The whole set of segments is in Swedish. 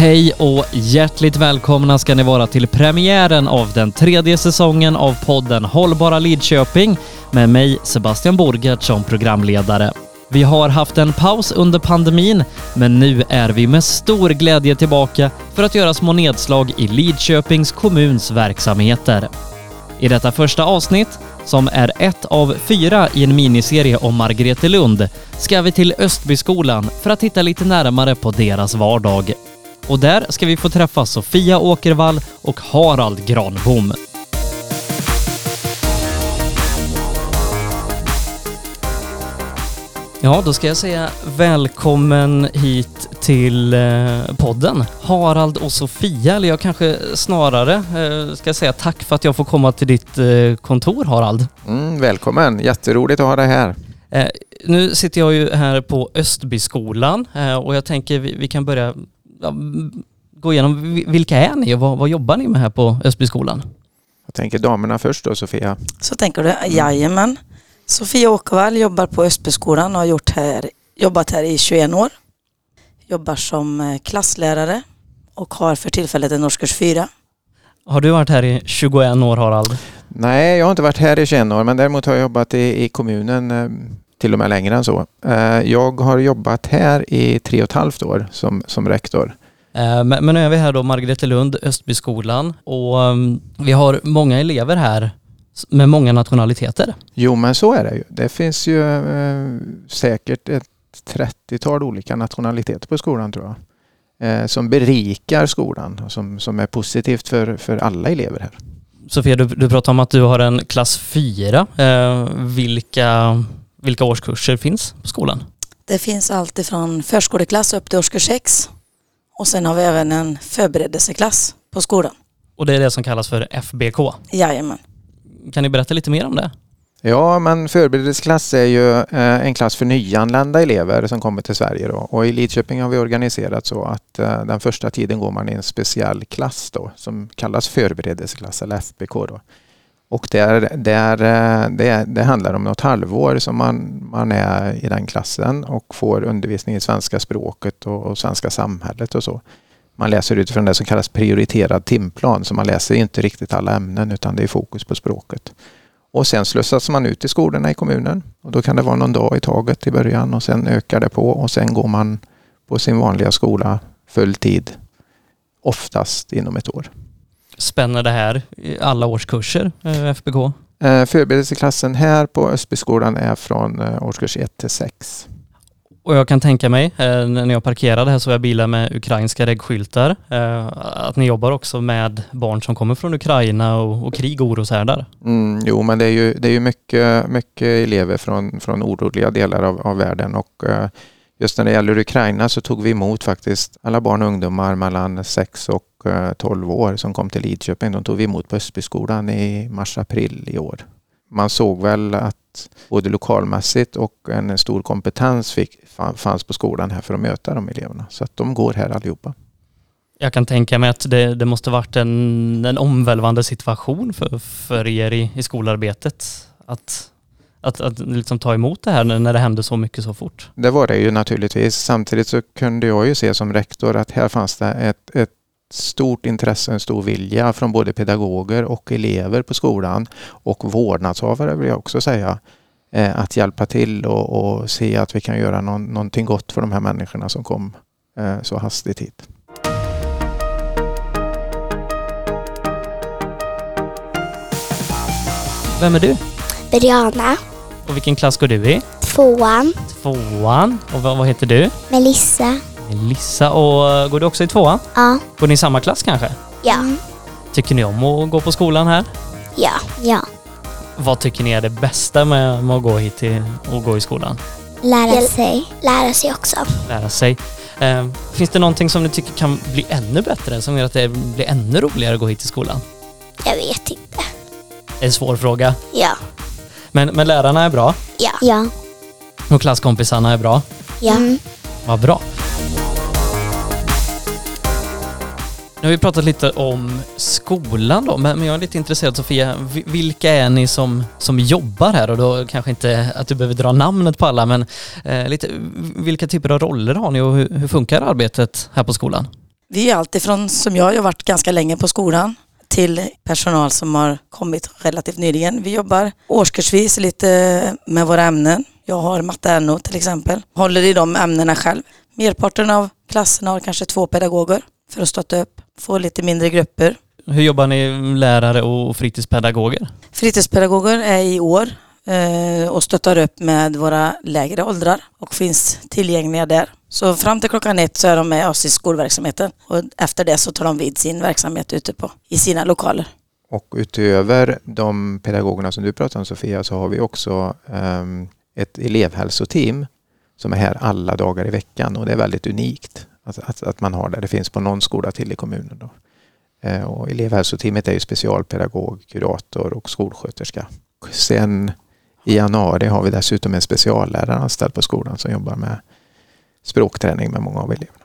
Hej och hjärtligt välkomna ska ni vara till premiären av den tredje säsongen av podden Hållbara Lidköping med mig Sebastian Borgert som programledare. Vi har haft en paus under pandemin, men nu är vi med stor glädje tillbaka för att göra små nedslag i Lidköpings kommuns verksamheter. I detta första avsnitt, som är ett av fyra i en miniserie om Margretelund, ska vi till Östbyskolan för att titta lite närmare på deras vardag. Och där ska vi få träffa Sofia Åkervall och Harald Granbom. Ja, då ska jag säga välkommen hit till eh, podden. Harald och Sofia, eller jag kanske snarare eh, ska säga tack för att jag får komma till ditt eh, kontor Harald. Mm, välkommen, jätteroligt att ha dig här. Nu sitter jag ju här på Östbyskolan och jag tänker vi kan börja ja, gå igenom vi- vilka är ni och vad, vad jobbar ni med här på Östbyskolan? Jag tänker damerna först då, Sofia. Så tänker du? Jajamän. Sofia Åkervall jobbar på Östbyskolan och har gjort här, jobbat här i 21 år. Jobbar som eh, klasslärare och har för tillfället en årskurs 4. Har du varit här i 21 år Harald? Nej, jag har inte varit här i 21 år, men däremot har jag jobbat i, i kommunen eh, till och med längre än så. Eh, Jag har jobbat här i tre och ett halvt år som, som rektor. Eh, Men, nu är vi här då, Margretelund, Östbyskolan och um, vi har många elever här med många nationaliteter. Jo, men så är det ju. Det finns ju eh, säkert ett 30-tal olika nationaliteter på skolan tror jag. Som berikar skolan och som, som är positivt för, för alla elever här. Sofia, du, du pratade om att du har en klass 4. Eh, vilka, vilka årskurser finns på skolan? Det finns allt ifrån förskoleklass upp till årskurs 6. Och sen har vi även en förberedelseklass på skolan. Och det är det som kallas för FBK. Jajamän. Kan ni berätta lite mer om det? Ja, men förberedelseklass är ju eh, en klass för nyanlända elever som kommer till Sverige. Då. Och I Lidköping har vi organiserat så att eh, den första tiden går man i en speciell klass då, som kallas förberedelseklass eller FBK. Då. Och det, är, det, är, det, det handlar om något halvår som man, man är i den klassen och får undervisning i svenska språket och, och svenska samhället och så. Man läser utifrån det som kallas prioriterad timplan, så man läser inte riktigt alla ämnen utan det är fokus på språket. Och sen slussas man ut i skolorna i kommunen. Och då kan det vara någon dag i taget i början och sen ökar det på och sen går man på sin vanliga skola full tid. Oftast inom ett år. Spänner det här i alla årskurser, eh, FBK? Eh, Förberedelseklassen här på Östbyskolan är från eh, årskurs 1 till 6. Och jag kan tänka mig, när jag parkerade här såg jag bilar med ukrainska reggskyltar, eh, att ni jobbar också med barn som kommer från Ukraina och, och krig och oroshärdar. Mm, jo, men det är ju, det är ju mycket, mycket elever från, från oroliga delar av, av världen och just när det gäller Ukraina så tog vi emot faktiskt alla barn och ungdomar mellan 6 och eh, 12 år som kom till Lidköping. De tog vi emot på Östbyskolan i mars-april i år. Man såg väl att både lokalmässigt och en stor kompetens fick, fanns på skolan här för att möta de eleverna. Så att de går här allihopa. Jag kan tänka mig att det, det måste varit en, en omvälvande situation för, för er i, i skolarbetet. Att, att, att liksom ta emot det här när, det hände så mycket så fort. Det var det ju naturligtvis. Samtidigt så kunde jag ju se som rektor att här fanns det ett, ett stort intresse, en stor vilja från både pedagoger och elever på skolan och vårdnadshavare vill jag också säga. eh, Att hjälpa till och, och se att vi kan göra någon, någonting gott för de här människorna som kom eh, så hastigt hit. Vem är du? Briana, Och vilken klass går du i? tvåan, Tvåan. Och vad, vad heter du? Melissa. Lissa. Och eh, går du också i tvåan? Ja. Går ni i samma klass kanske? Ja. Tycker ni om att gå på skolan här? Ja. Ja. Vad tycker ni är det bästa med, med att gå hit till, och gå i skolan? Lära sig. Lära sig också. Lära sig. Eh, finns det någonting som ni tycker kan bli ännu bättre, som gör att det blir ännu roligare att gå hit till skolan? Jag vet inte. En svår fråga. Ja. Men, men lärarna är bra Ja. Ja. och klasskompisarna är bra. Ja. Mm. Vad bra. Nu har vi pratat lite om skolan då, men men jag är lite intresserad Sofia, vi- vilka är ni som, som jobbar här? Och då kanske inte att du behöver dra namnet på alla, men eh, lite, vilka typer av roller har ni och hur, hur funkar arbetet här på skolan? Vi är alltifrån, som jag, jag har varit ganska länge på skolan, till personal som har kommit relativt nyligen. Vi jobbar årskursvis lite med våra ämnen. Jag har matte NO till exempel. Håller i de ämnena själv. Merparten av klasserna har kanske två pedagoger för att stötta upp, få lite mindre grupper. Hur jobbar ni lärare och fritidspedagoger? Fritidspedagoger är i år eh, och stöttar upp med våra lägre åldrar och finns tillgängliga där. Så fram till klockan ett så är de med oss i skolverksamheten och efter det så tar de vid sin verksamhet ute på, i sina lokaler. Och utöver de pedagogerna som du pratar om Sofia så har vi också um, ett elevhälsoteam som är här alla dagar i veckan och det är väldigt unikt att, att, att man har det. Det finns på någon skola till i kommunen. Då. Eh, och elevhälsoteamet är ju specialpedagog, kurator och skolsköterska. Sen i januari har vi dessutom en speciallärare anställd på skolan som jobbar med språkträning med många av eleverna.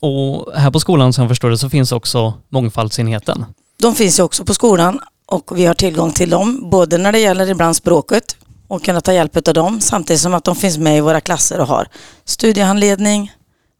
Och här på skolan som jag förstår det så finns också mångfaldsenheten. De finns ju också på skolan och vi har tillgång till dem både när det gäller ibland språket och kunna ta hjälp av dem samtidigt som att de finns med i våra klasser och har studiehandledning,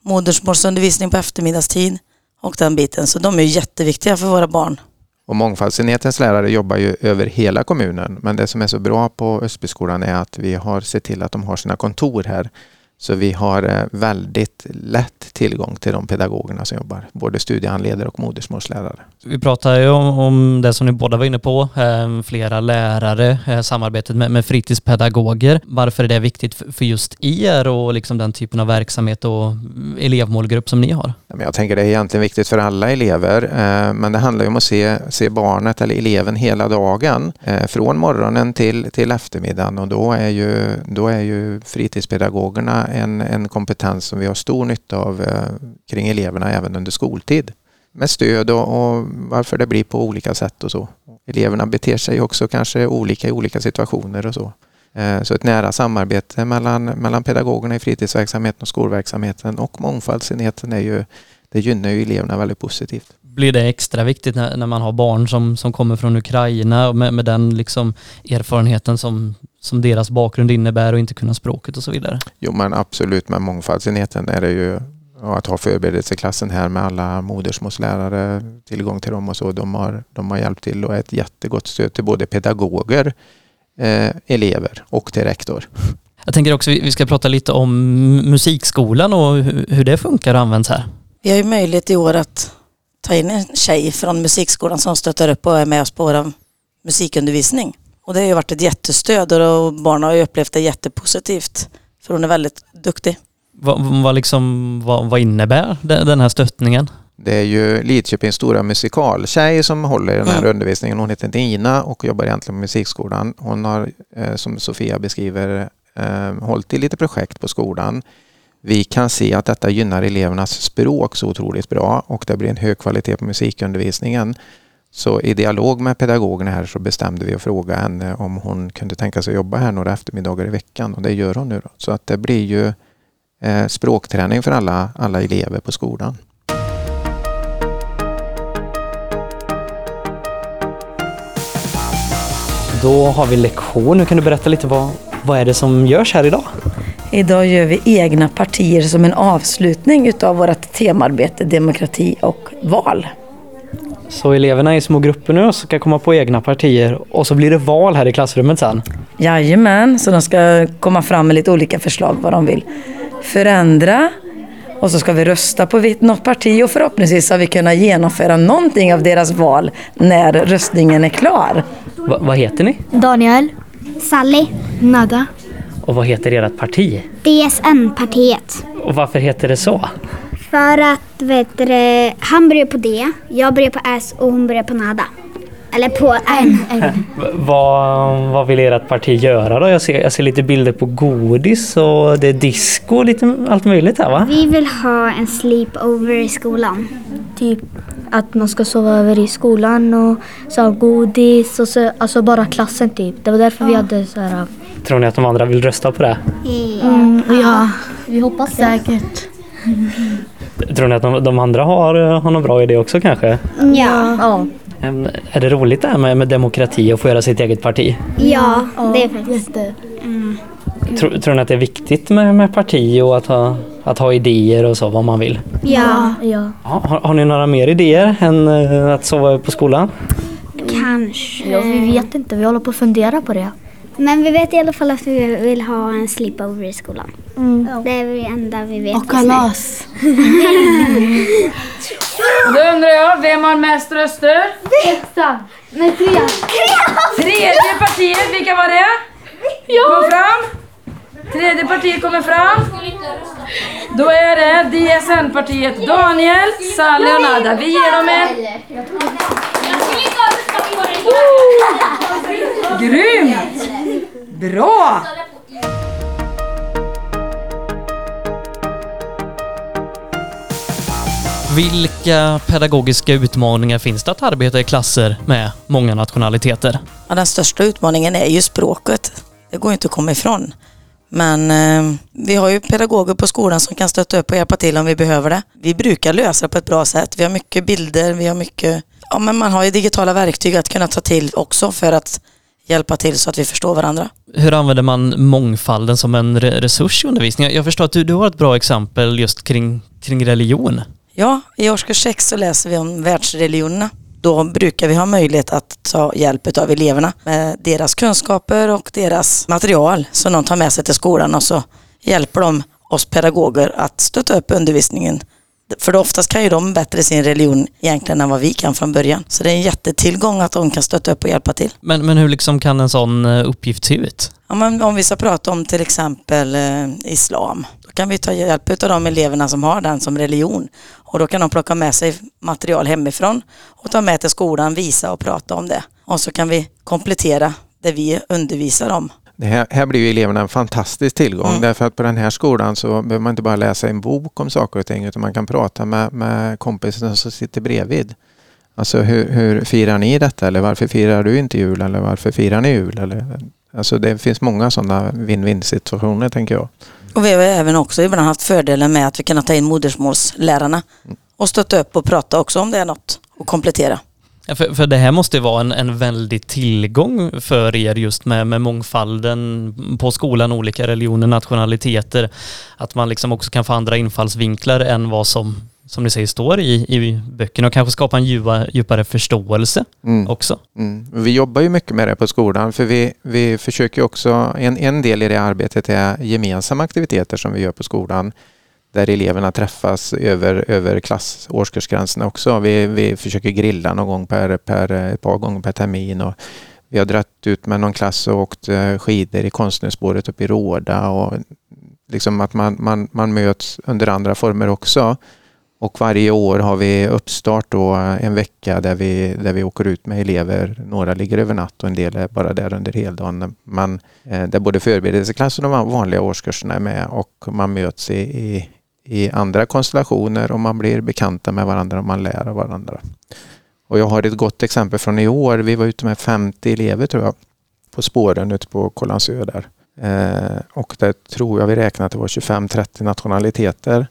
modersmålsundervisning på eftermiddagstid och den biten. Så de är jätteviktiga för våra barn. Och mångfaldsenhetens lärare jobbar ju över hela kommunen men det som är så bra på Ösbyskolan är att vi har sett till att de har sina kontor här så vi har eh, väldigt lätt tillgång till de pedagogerna som jobbar, både studiehandledare och modersmålslärare. Vi pratar ju om, om det som ni båda var inne på, eh, flera lärare, eh, samarbetet med, med fritidspedagoger. Varför är det viktigt för, för just er och liksom den typen av verksamhet och elevmålgrupp som ni har? Jag tänker det är egentligen viktigt för alla elever, men det handlar ju om att se, se barnet eller eleven hela dagen, från morgonen till, till eftermiddagen och då är ju, då är ju fritidspedagogerna en, en kompetens som vi har stor nytta av eh, kring eleverna även under skoltid. Med stöd och, och, varför det blir på olika sätt och så. Eleverna beter sig också kanske olika i olika situationer och så. Eh, så ett nära samarbete mellan, mellan pedagogerna i fritidsverksamheten och skolverksamheten och mångfaldsenheten är ju, det gynnar ju eleverna väldigt positivt blir det extra viktigt när, när man har barn som, som kommer från Ukraina med, med den liksom erfarenheten som, som deras bakgrund innebär och inte kunna språket och så vidare? Jo men absolut med mångfaldsenheten är det ju att ha förberedelseklassen här med alla modersmålslärare, tillgång till dem och så. De har, de har hjälpt till och är ett jättegott stöd till både pedagoger, eh, elever och till rektor. Jag tänker också vi ska prata lite om musikskolan och hur det funkar och används här. Vi har ju möjlighet i år att ta in en tjej från musikskolan som stöttar upp och är med oss på vår musikundervisning. Och det har ju varit ett jättestöd och barnen har ju upplevt det jättepositivt. För hon är väldigt duktig. Vad, vad, liksom, vad, vad innebär den här stöttningen? Det är ju Lidköpings stora musikaltjej som håller den här mm. undervisningen. Hon heter Nina och jobbar egentligen på musikskolan. Hon har, eh, som Sofia beskriver, eh, hållit i lite projekt på skolan vi kan se att detta gynnar elevernas språk så otroligt bra och det blir en hög kvalitet på musikundervisningen. Så i dialog med pedagogerna här så bestämde vi att fråga henne om hon kunde tänka sig att jobba här några eftermiddagar i veckan och det gör hon nu. Då. Så att det blir ju eh, språkträning för alla, alla elever på skolan. Då har vi lektion. Nu kan du berätta lite vad, vad är det som görs här idag? Idag gör vi egna partier som en avslutning utav vårt temarbete demokrati och val. Så eleverna är i små grupper nu och ska komma på egna partier och så blir det val här i klassrummet sen? Jajamän, så de ska komma fram med lite olika förslag vad de vill förändra och så ska vi rösta på något parti och förhoppningsvis har vi kunnat genomföra någonting av deras val när röstningen är klar. Va vad heter ni? Daniel. Sally. Nada. Och vad heter ert parti? DSN-partiet. Och varför heter det så? För att vet du, han börjar på D, jag börjar på S och hon börjar på NADA. Eller på N. vad, vad vill ert parti göra då? Jag ser, jag ser lite bilder på godis och det är disco och lite allt möjligt här va? Vi vill ha en sleepover i skolan. Typ att man ska sova över i skolan och så godis och så, alltså bara klassen typ. Det var därför ja. vi hade så här Tror ni att de andra vill rösta på det? Mm, ja, vi hoppas säkert. Tror ni att de, de andra har, har någon bra idé också kanske? Ja. ja. Är det roligt det här med, med demokrati och få göra sitt eget parti? Ja, det är faktiskt det. Mm. Tror, tror ni att det är viktigt med, med parti och att ha, att ha idéer och så, vad man vill. Ja, Ja. Ja, har, har ni några mer idéer än eh, att sova på skolan? kanske. ja, vi vet inte. Vi håller på att fundera på det. Men vi vet i alla fall att vi vill ha en sleepover i skolan. Det är det enda vi vet. Och kalas. Då undrar jag, vem har mest röster? Ettan. Nej, trean. Tredje partiet, vilka var det? Kom fram. Tredje partiet kommer fram. Då är det DSN-partiet Daniel, Sally och Nada. Vi ger dem en... Bra! Vilka pedagogiska utmaningar finns det att arbeta i klasser med många nationaliteter? Ja, den största utmaningen är ju språket. Det går inte att komma ifrån. Men eh, vi har ju pedagoger på skolan som kan stötta upp och hjälpa till om vi behöver det. Vi brukar lösa det på ett bra sätt. Vi har mycket bilder, vi har mycket... Ja, men man har ju digitala verktyg att kunna ta till också för att hjälpa till så att vi förstår varandra. Hur använder man mångfalden som en re- resurs i undervisningen? Jag förstår att du, du har ett bra exempel just kring, kring religion. Ja, i årskurs 6 så läser vi om världsreligionerna. Då brukar vi ha möjlighet att ta hjälp av eleverna med deras kunskaper och deras material som de tar med sig till skolan och så hjälper de oss pedagoger att stötta upp undervisningen. För oftast kan ju de bättre sin religion egentligen än vad vi kan från början. Så det är en jättetillgång att de kan stötta upp och hjälpa till. Men, men hur liksom kan en sån eh, uppgift se ut? Ja, men om vi ska prata om till exempel eh, islam, då kan vi ta hjälp av de eleverna som har den som religion. Och då kan de plocka med sig material hemifrån och ta med till skolan, visa och prata om det. Och så kan vi komplettera det vi undervisar om. Det här, här blir ju eleverna en fantastisk tillgång Mm. därför att på den här skolan så behöver man inte bara läsa en bok om saker och ting utan man kan prata med, med kompisen som sitter bredvid. Alltså hur, hur firar ni detta eller varför firar du inte jul eller varför firar ni jul? Eller, alltså det finns många sådana win-win situationer tänker jag. Och vi har även också ibland haft fördelen med att vi kan ta in modersmålslärarna och stötta upp och prata också om det är något och komplettera. Ja, för, för det här måste vara en, en väldig tillgång för er just med, med mångfalden på skolan, olika religioner, nationaliteter. Att man liksom också kan få andra infallsvinklar än vad som, som ni säger, står i, i böckerna och kanske skapa en djupa, djupare förståelse Mm. också. Mm. Vi jobbar ju mycket med det på skolan för vi, vi försöker också, en, en del i det arbetet är gemensamma aktiviteter som vi gör på skolan där eleverna träffas över, över klass årskursgränserna också. Vi, vi försöker grilla någon gång per, per, ett par gånger per termin och vi har dratt ut med någon klass och åkt eh, skidor i konstnärsspåret uppe i Råda och liksom att man, man, man möts under andra former också. Och varje år har vi uppstart då eh, en vecka där vi, där vi åker ut med elever. Några ligger över natt och en del är bara där under heldagen. Man, eh, där både förberedelseklassen och de vanliga årskurserna är med och man möts i, i, i andra konstellationer och man blir bekanta med varandra och man lär av varandra. Och jag har ett gott exempel från i år. Vi var ute med 50 elever tror jag på spåren ute på Kållandsö där. Eh, och där tror jag vi räknade att det var 25-30 nationaliteter.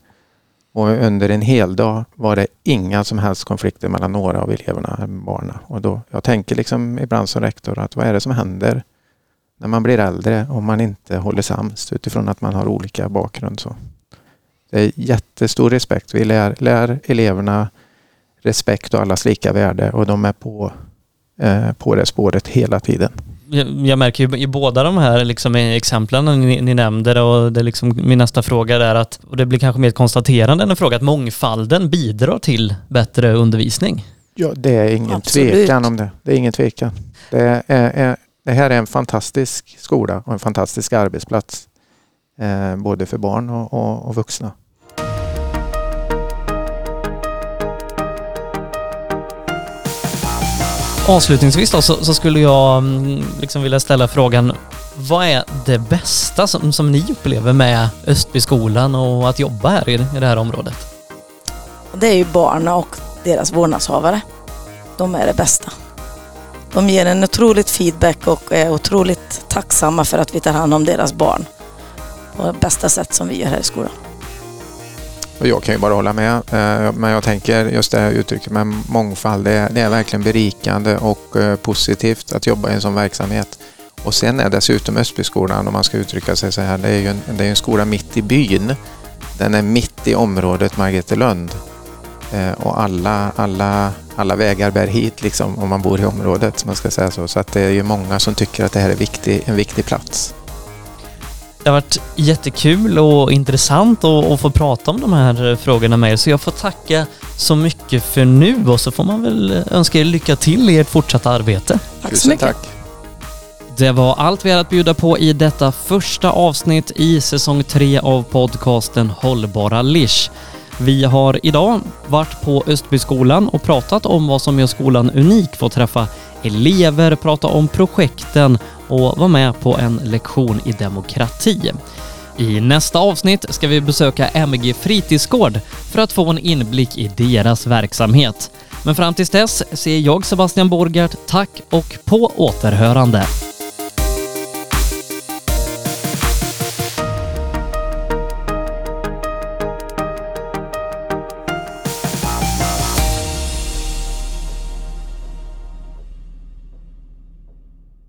Och under en hel dag var det inga som helst konflikter mellan några av eleverna, barnen. Och då, jag tänker liksom ibland som rektor att vad är det som händer när man blir äldre om man inte håller sams utifrån att man har olika bakgrund. Så. Det är jättestor respekt. Vi lär, lär eleverna respekt och allas lika värde och de är på, eh, på det spåret hela tiden. Jag, jag märker ju i båda de här liksom exemplen ni, ni nämnde och det är liksom min nästa fråga är att, och det blir kanske mer ett konstaterande än en fråga, att mångfalden bidrar till bättre undervisning. Ja, det är ingen Absolut. tvekan om det. Det är ingen tvekan. Det, är, är, det här är en fantastisk skola och en fantastisk arbetsplats. Eh, både för barn och, och, och vuxna. Avslutningsvis då så, så skulle jag mm, liksom vilja ställa frågan vad är det bästa som, som ni upplever med Östbyskolan och att jobba här i, i det här området? Det är ju barnen och deras vårdnadshavare. De är det bästa. De ger en otroligt feedback och är otroligt tacksamma för att vi tar hand om deras barn på bästa sätt som vi gör här i skolan. Och jag kan ju bara hålla med. Eh, men jag tänker just det här uttrycket med mångfald. Det är, det är verkligen berikande och eh, positivt att jobba i en sån verksamhet. Och sen är dessutom Östbyskolan, om man ska uttrycka sig så här, det är ju en, det är en skola mitt i byn. Den är mitt i området Margretelund. Eh, och alla, alla, alla vägar bär hit liksom om man bor i området. om Man ska säga så. så att det är ju många som tycker att det här är viktig, en viktig plats. Det har varit jättekul och intressant att, att få prata om de här frågorna med er, så jag får tacka så mycket för nu och så får man väl önska er lycka till i ert fortsatta arbete. Tack så mycket. tack. Det var allt vi hade att bjuda på i detta första avsnitt i säsong 3 av podcasten Hållbara Lish. Vi har idag varit på Östbyskolan och pratat om vad som gör skolan unik, få träffa elever, prata om projekten och vara med på en lektion i demokrati. I nästa avsnitt ska vi besöka MG Fritidsgård för att få en inblick i deras verksamhet. Men fram tills dess säger jag Sebastian Borgert tack och på återhörande.